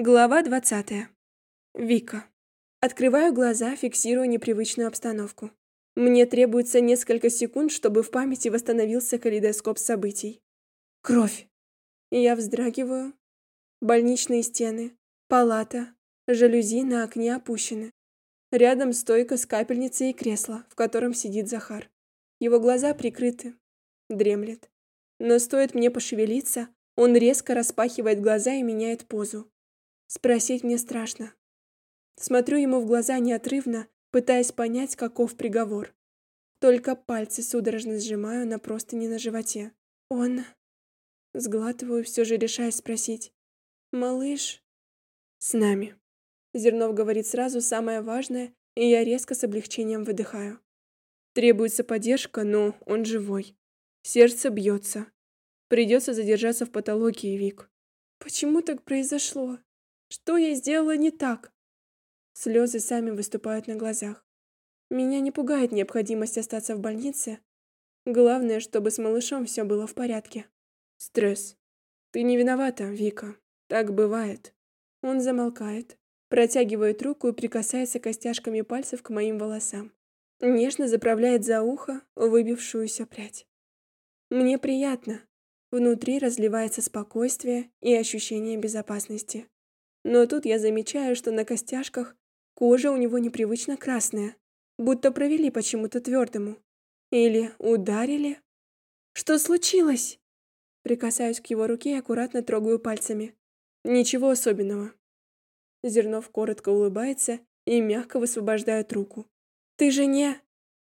Глава 20. Вика. Открываю глаза, фиксирую непривычную обстановку. Мне требуется несколько секунд, чтобы в памяти восстановился калейдоскоп событий. Кровь. Я вздрагиваю. Больничные стены, палата, жалюзи на окне опущены. Рядом стойка с капельницей и кресло, в котором сидит Захар. Его глаза прикрыты. Дремлет. Но стоит мне пошевелиться, он резко распахивает глаза и меняет позу. Спросить мне страшно. Смотрю ему в глаза неотрывно, пытаясь понять, каков приговор. Только пальцы судорожно сжимаю на простыни на животе. Он... Сглатываю, все же решая спросить. «Малыш?» «С нами». Зернов говорит сразу самое важное, и я резко с облегчением выдыхаю. Требуется поддержка, но он живой. Сердце бьется. Придется задержаться в патологии, Вик. Почему так произошло? Что я сделала не так? Слезы сами выступают на глазах. Меня не пугает необходимость остаться в больнице. Главное, чтобы с малышом все было в порядке. Стресс. Ты не виновата, Вика. Так бывает. Он замолкает, протягивает руку и прикасается костяшками пальцев к моим волосам. Нежно заправляет за ухо выбившуюся прядь. Мне приятно. Внутри разливается спокойствие и ощущение безопасности. Но тут я замечаю, что на костяшках кожа у него непривычно красная, будто провели почему-то твердому. Или ударили. Что случилось? Прикасаюсь к его руке и аккуратно трогаю пальцами. Ничего особенного. Зернов коротко улыбается и мягко высвобождает руку. Ты же не...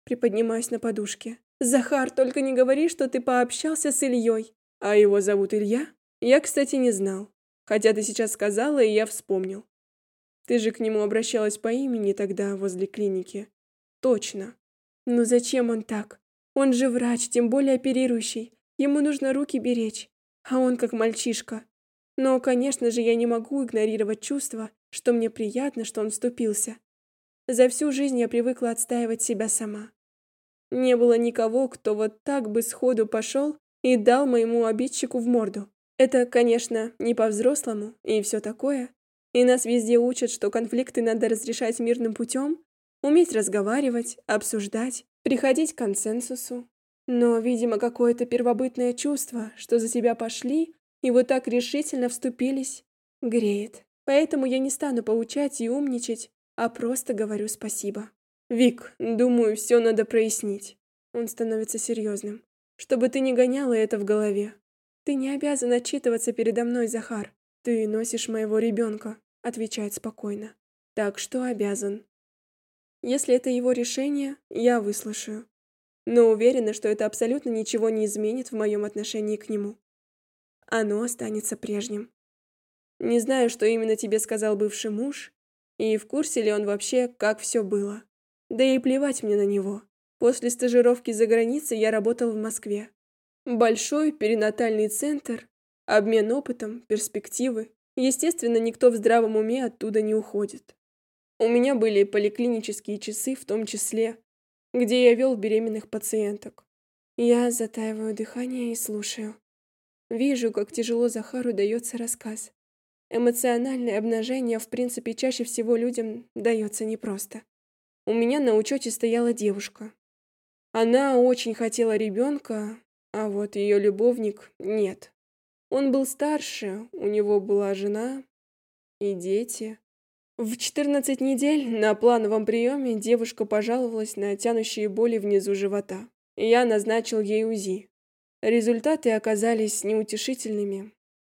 Приподнимаюсь на подушке. Захар, только не говори, что ты пообщался с Ильей. А его зовут Илья? Я, кстати, не знал. Хотя ты сейчас сказала, и я вспомнил. Ты же к нему обращалась по имени тогда возле клиники. Точно. Ну зачем он так? Он же врач, тем более оперирующий. Ему нужно руки беречь. А он как мальчишка. Но, конечно же, я не могу игнорировать чувство, что мне приятно, что он вступился. За всю жизнь я привыкла отстаивать себя сама. Не было никого, кто вот так бы сходу пошел и дал моему обидчику в морду. Это, конечно, не по-взрослому и все такое. И нас везде учат, что конфликты надо разрешать мирным путем, уметь разговаривать, обсуждать, приходить к консенсусу. Но, видимо, какое-то первобытное чувство, что за себя пошли и вот так решительно вступились, греет. Поэтому я не стану поучать и умничать, а просто говорю спасибо. Вик, думаю, все надо прояснить. Он становится серьезным. Чтобы ты не гоняла это в голове. Ты не обязан отчитываться передо мной, Захар. Ты носишь моего ребенка, отвечает спокойно. Так что обязан. Если это его решение, я выслушаю. Но уверена, что это абсолютно ничего не изменит в моем отношении к нему. Оно останется прежним. Не знаю, что именно тебе сказал бывший муж, и в курсе ли он вообще, как все было. Да и плевать мне на него. После стажировки за границей я работал в Москве. Большой перинатальный центр, обмен опытом, перспективы. Естественно, никто в здравом уме оттуда не уходит. У меня были поликлинические часы в том числе, где я вел беременных пациенток. Я затаиваю дыхание и слушаю. Вижу, как тяжело Захару дается рассказ. Эмоциональное обнажение, в принципе, чаще всего людям дается непросто. У меня на учете стояла девушка. Она очень хотела ребенка, а вот ее любовник нет. Он был старше, у него была жена и дети. В 14 недель на плановом приеме девушка пожаловалась на тянущие боли внизу живота. Я назначил ей УЗИ. Результаты оказались неутешительными.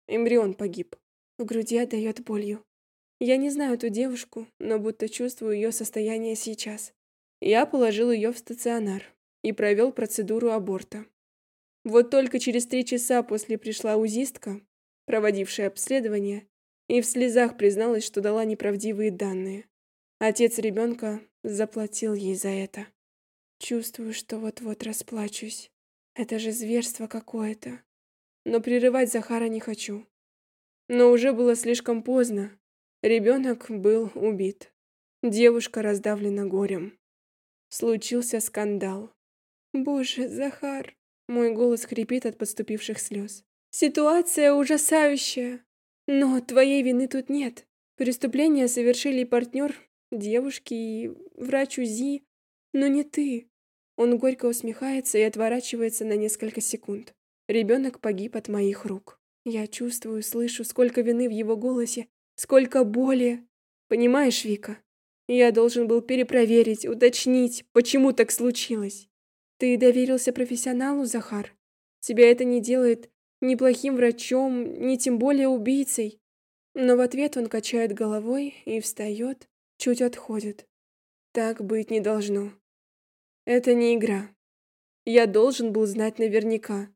Эмбрион погиб. В груди отдает болью. Я не знаю эту девушку, но будто чувствую ее состояние сейчас. Я положил ее в стационар и провел процедуру аборта. Вот только через три часа после пришла узистка, проводившая обследование, и в слезах призналась, что дала неправдивые данные. Отец ребенка заплатил ей за это. Чувствую, что вот-вот расплачусь. Это же зверство какое-то. Но прерывать Захара не хочу. Но уже было слишком поздно. Ребенок был убит. Девушка раздавлена горем. Случился скандал. Боже, Захар, мой голос хрипит от подступивших слез. Ситуация ужасающая. Но твоей вины тут нет. Преступление совершили партнер девушки и врач УЗИ, но не ты. Он горько усмехается и отворачивается на несколько секунд. Ребенок погиб от моих рук. Я чувствую, слышу, сколько вины в его голосе, сколько боли. Понимаешь, Вика? Я должен был перепроверить, уточнить, почему так случилось. Ты доверился профессионалу, Захар? Тебя это не делает ни плохим врачом, ни тем более убийцей. Но в ответ он качает головой и встает, чуть отходит. Так быть не должно. Это не игра. Я должен был знать наверняка.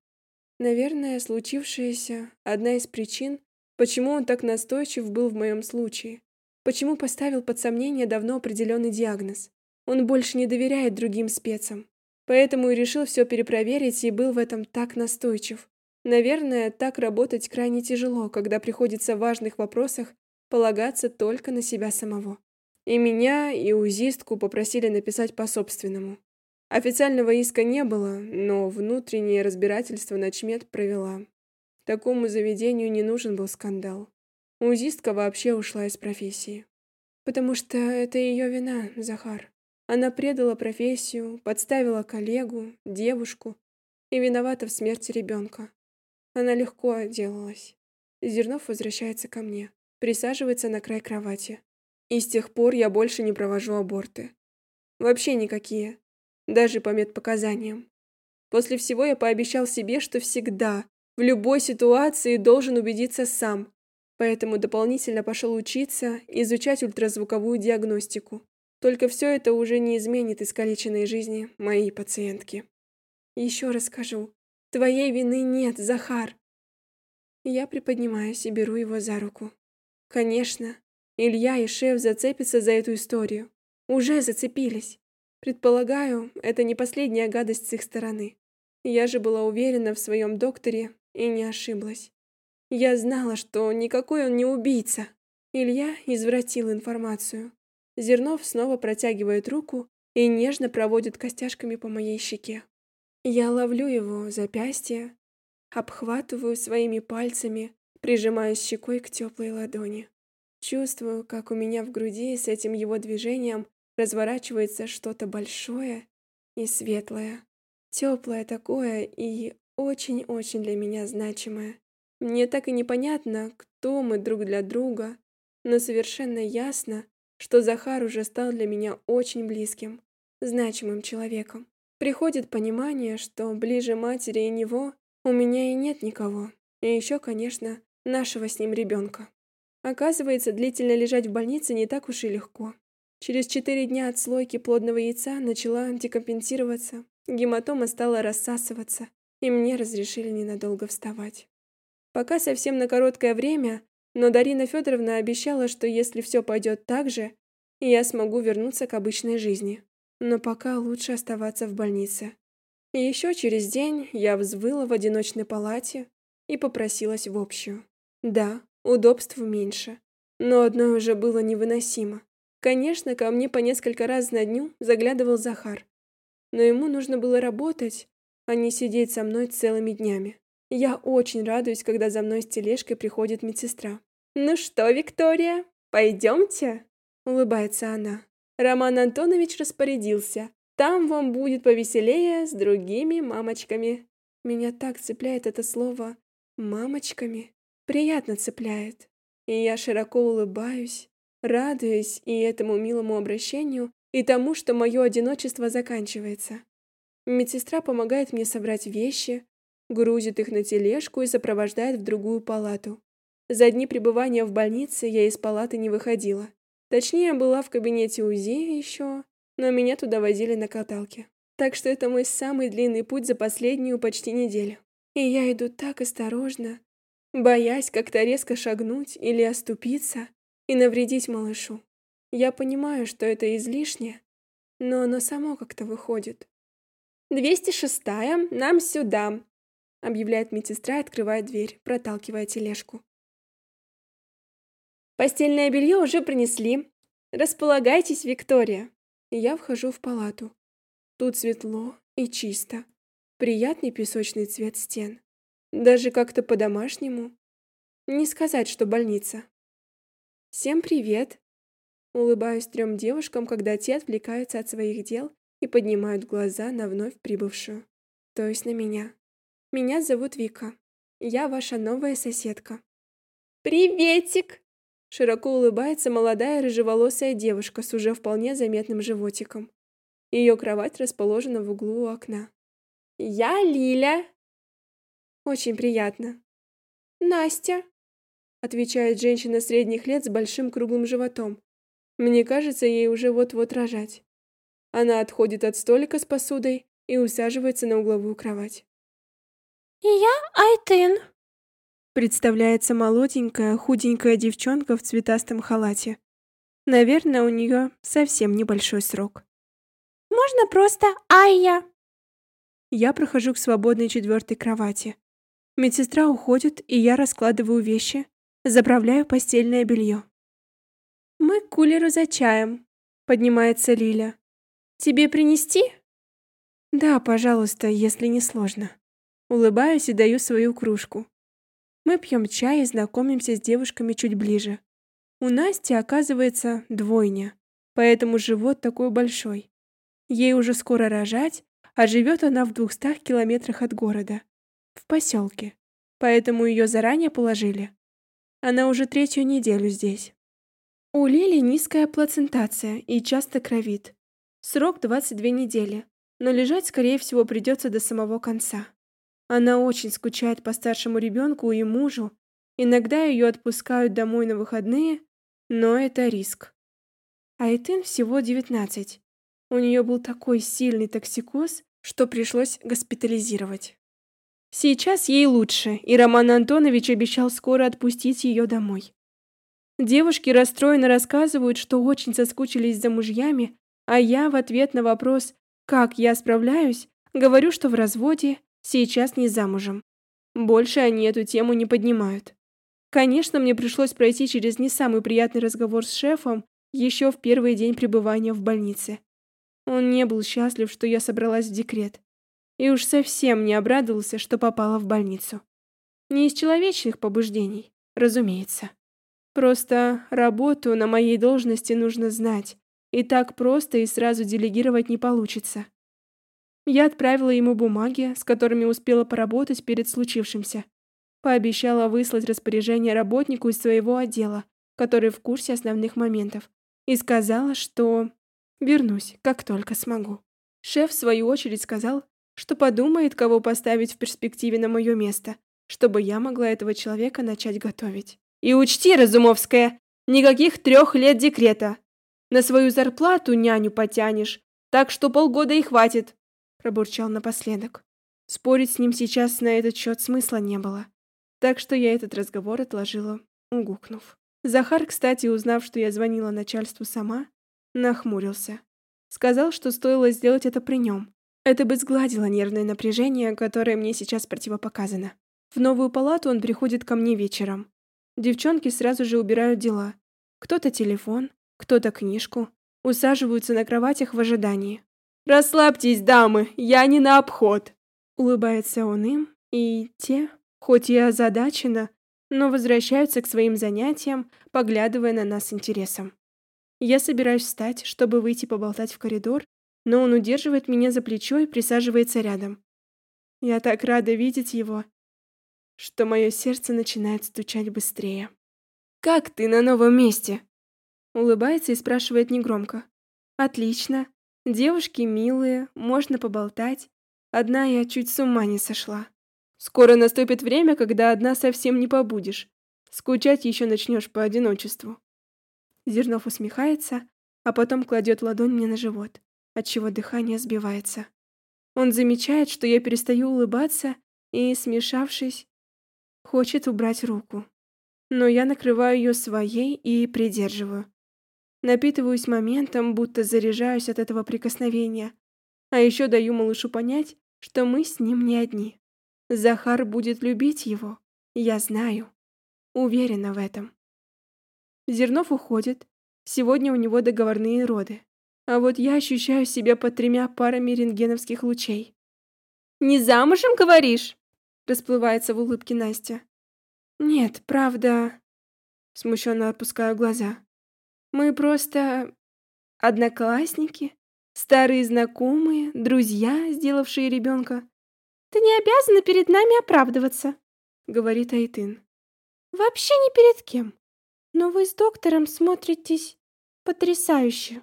Наверное, случившееся – одна из причин, почему он так настойчив был в моем случае. Почему поставил под сомнение давно определенный диагноз. Он больше не доверяет другим спецам. Поэтому и решил все перепроверить и был в этом так настойчив. Наверное, так работать крайне тяжело, когда приходится в важных вопросах полагаться только на себя самого. И меня, и УЗИстку попросили написать по-собственному. Официального иска не было, но внутреннее разбирательство начмет провела. Такому заведению не нужен был скандал. УЗИстка вообще ушла из профессии. Потому что это ее вина, Захар. Она предала профессию, подставила коллегу, девушку и виновата в смерти ребенка. Она легко отделалась. Зернов возвращается ко мне, присаживается на край кровати. И с тех пор я больше не провожу аборты. Вообще никакие. Даже по медпоказаниям. После всего я пообещал себе, что всегда, в любой ситуации должен убедиться сам. Поэтому дополнительно пошел учиться, изучать ультразвуковую диагностику. Только все это уже не изменит искалеченной жизни моей пациентки. Еще раз скажу, Твоей вины нет, Захар. Я приподнимаюсь и беру его за руку. Конечно, Илья и шеф зацепятся за эту историю. Уже зацепились. Предполагаю, это не последняя гадость с их стороны. Я же была уверена в своем докторе и не ошиблась. Я знала, что никакой он не убийца. Илья извратил информацию. Зернов снова протягивает руку и нежно проводит костяшками по моей щеке. Я ловлю его запястье, обхватываю своими пальцами, прижимаюсь щекой к теплой ладони. Чувствую, как у меня в груди с этим его движением разворачивается что-то большое и светлое. Теплое такое и очень-очень для меня значимое. Мне так и непонятно, кто мы друг для друга, но совершенно ясно, что Захар уже стал для меня очень близким, значимым человеком. Приходит понимание, что ближе матери и него у меня и нет никого. И еще, конечно, нашего с ним ребенка. Оказывается, длительно лежать в больнице не так уж и легко. Через четыре дня отслойки плодного яйца начала декомпенсироваться, гематома стала рассасываться, и мне разрешили ненадолго вставать. Пока совсем на короткое время, но Дарина Федоровна обещала, что если все пойдет так же, я смогу вернуться к обычной жизни но пока лучше оставаться в больнице. И еще через день я взвыла в одиночной палате и попросилась в общую. Да, удобств меньше, но одно уже было невыносимо. Конечно, ко мне по несколько раз на дню заглядывал Захар, но ему нужно было работать, а не сидеть со мной целыми днями. Я очень радуюсь, когда за мной с тележкой приходит медсестра. «Ну что, Виктория, пойдемте?» — улыбается она. Роман Антонович распорядился. Там вам будет повеселее с другими мамочками. Меня так цепляет это слово «мамочками». Приятно цепляет. И я широко улыбаюсь, радуясь и этому милому обращению, и тому, что мое одиночество заканчивается. Медсестра помогает мне собрать вещи, грузит их на тележку и сопровождает в другую палату. За дни пребывания в больнице я из палаты не выходила. Точнее, была в кабинете УЗИ еще, но меня туда возили на каталке. Так что это мой самый длинный путь за последнюю почти неделю. И я иду так осторожно, боясь как-то резко шагнуть или оступиться и навредить малышу. Я понимаю, что это излишне, но оно само как-то выходит. «Двести шестая, нам сюда!» — объявляет медсестра и открывает дверь, проталкивая тележку. Постельное белье уже принесли. Располагайтесь, Виктория. я вхожу в палату. Тут светло и чисто. Приятный песочный цвет стен. Даже как-то по-домашнему. Не сказать, что больница. Всем привет. Улыбаюсь трем девушкам, когда те отвлекаются от своих дел и поднимают глаза на вновь прибывшую, то есть на меня. Меня зовут Вика. Я ваша новая соседка. Приветик. Широко улыбается молодая рыжеволосая девушка с уже вполне заметным животиком. Ее кровать расположена в углу у окна. Я Лиля. Очень приятно. Настя, отвечает женщина средних лет с большим круглым животом. Мне кажется, ей уже вот-вот рожать. Она отходит от столика с посудой и усаживается на угловую кровать. И я Айтын. Представляется молоденькая, худенькая девчонка в цветастом халате. Наверное, у нее совсем небольшой срок. Можно просто Айя. Я прохожу к свободной четвертой кровати. Медсестра уходит, и я раскладываю вещи, заправляю постельное белье. Мы к кулеру за чаем. Поднимается Лиля. Тебе принести? Да, пожалуйста, если не сложно. Улыбаюсь и даю свою кружку. Мы пьем чай и знакомимся с девушками чуть ближе. У Насти, оказывается, двойня, поэтому живот такой большой. Ей уже скоро рожать, а живет она в двухстах километрах от города в поселке, поэтому ее заранее положили. Она уже третью неделю здесь. У Лили низкая плацентация и часто кровит. Срок 22 недели, но лежать, скорее всего, придется до самого конца. Она очень скучает по старшему ребенку и мужу. Иногда ее отпускают домой на выходные, но это риск. Айтын всего 19. У нее был такой сильный токсикоз, что пришлось госпитализировать. Сейчас ей лучше, и Роман Антонович обещал скоро отпустить ее домой. Девушки расстроенно рассказывают, что очень соскучились за мужьями, а я в ответ на вопрос, как я справляюсь, говорю, что в разводе, сейчас не замужем. Больше они эту тему не поднимают. Конечно, мне пришлось пройти через не самый приятный разговор с шефом еще в первый день пребывания в больнице. Он не был счастлив, что я собралась в декрет и уж совсем не обрадовался, что попала в больницу. Не из человечных побуждений, разумеется. Просто работу на моей должности нужно знать, и так просто и сразу делегировать не получится. Я отправила ему бумаги, с которыми успела поработать перед случившимся. Пообещала выслать распоряжение работнику из своего отдела, который в курсе основных моментов, и сказала, что вернусь, как только смогу. Шеф в свою очередь сказал, что подумает, кого поставить в перспективе на мое место, чтобы я могла этого человека начать готовить. И учти, Разумовская, никаких трех лет декрета. На свою зарплату няню потянешь, так что полгода и хватит, пробурчал напоследок. Спорить с ним сейчас на этот счет смысла не было. Так что я этот разговор отложила, угукнув. Захар, кстати, узнав, что я звонила начальству сама, нахмурился. Сказал, что стоило сделать это при нем, это бы сгладило нервное напряжение, которое мне сейчас противопоказано. В новую палату он приходит ко мне вечером. Девчонки сразу же убирают дела. Кто-то телефон, кто-то книжку. Усаживаются на кроватях в ожидании. «Расслабьтесь, дамы, я не на обход!» Улыбается он им, и те, хоть и озадаченно, но возвращаются к своим занятиям, поглядывая на нас с интересом. Я собираюсь встать, чтобы выйти поболтать в коридор, но он удерживает меня за плечо и присаживается рядом. Я так рада видеть его, что мое сердце начинает стучать быстрее. «Как ты на новом месте?» Улыбается и спрашивает негромко. «Отлично. Девушки милые, можно поболтать. Одна я чуть с ума не сошла. Скоро наступит время, когда одна совсем не побудешь. Скучать еще начнешь по одиночеству». Зернов усмехается, а потом кладет ладонь мне на живот отчего дыхание сбивается. Он замечает, что я перестаю улыбаться и, смешавшись, хочет убрать руку. Но я накрываю ее своей и придерживаю. Напитываюсь моментом, будто заряжаюсь от этого прикосновения. А еще даю малышу понять, что мы с ним не одни. Захар будет любить его, я знаю. Уверена в этом. Зернов уходит. Сегодня у него договорные роды. А вот я ощущаю себя под тремя парами рентгеновских лучей. «Не замужем, говоришь?» Расплывается в улыбке Настя. Нет, правда. Смущенно опускаю глаза. Мы просто одноклассники, старые знакомые, друзья, сделавшие ребенка. Ты не обязана перед нами оправдываться, говорит Айтын. Вообще ни перед кем. Но вы с доктором смотритесь потрясающе.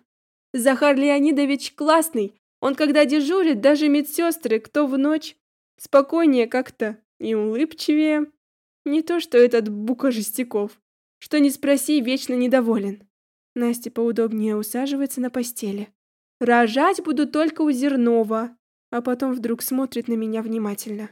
Захар Леонидович классный. Он когда дежурит, даже медсестры, кто в ночь, спокойнее как-то и улыбчивее. Не то, что этот Бука Жестяков. Что не спроси, вечно недоволен. Настя поудобнее усаживается на постели. Рожать буду только у Зернова, а потом вдруг смотрит на меня внимательно.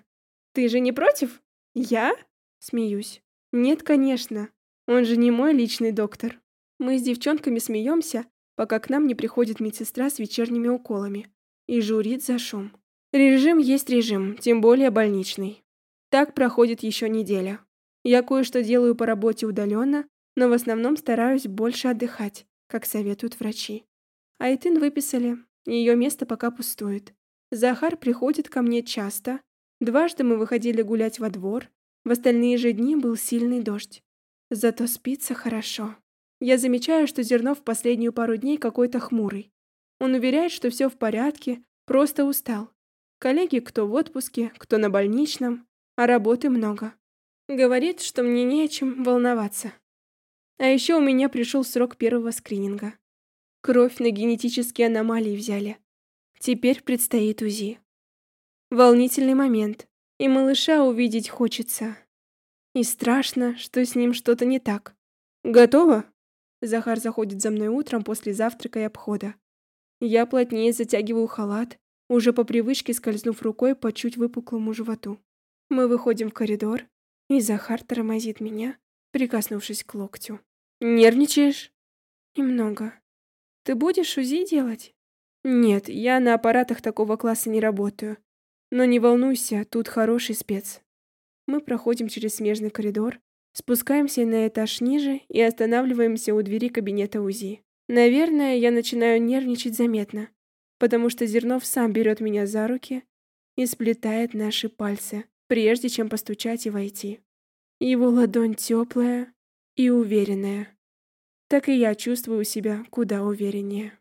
Ты же не против? Я? Смеюсь. Нет, конечно. Он же не мой личный доктор. Мы с девчонками смеемся, пока к нам не приходит медсестра с вечерними уколами и журит за шум. Режим есть режим, тем более больничный. Так проходит еще неделя. Я кое-что делаю по работе удаленно, но в основном стараюсь больше отдыхать, как советуют врачи. Айтын выписали, ее место пока пустует. Захар приходит ко мне часто. Дважды мы выходили гулять во двор. В остальные же дни был сильный дождь. Зато спится хорошо. Я замечаю, что Зернов в последнюю пару дней какой-то хмурый. Он уверяет, что все в порядке, просто устал. Коллеги кто в отпуске, кто на больничном, а работы много. Говорит, что мне не о чем волноваться. А еще у меня пришел срок первого скрининга. Кровь на генетические аномалии взяли. Теперь предстоит УЗИ. Волнительный момент, и малыша увидеть хочется. И страшно, что с ним что-то не так. Готово? Захар заходит за мной утром после завтрака и обхода. Я плотнее затягиваю халат, уже по привычке скользнув рукой по чуть выпуклому животу. Мы выходим в коридор, и Захар тормозит меня, прикоснувшись к локтю. «Нервничаешь?» «Немного. Ты будешь УЗИ делать?» «Нет, я на аппаратах такого класса не работаю. Но не волнуйся, тут хороший спец». Мы проходим через смежный коридор, Спускаемся на этаж ниже и останавливаемся у двери кабинета УЗИ. Наверное, я начинаю нервничать заметно, потому что Зернов сам берет меня за руки и сплетает наши пальцы, прежде чем постучать и войти. Его ладонь теплая и уверенная. Так и я чувствую себя куда увереннее.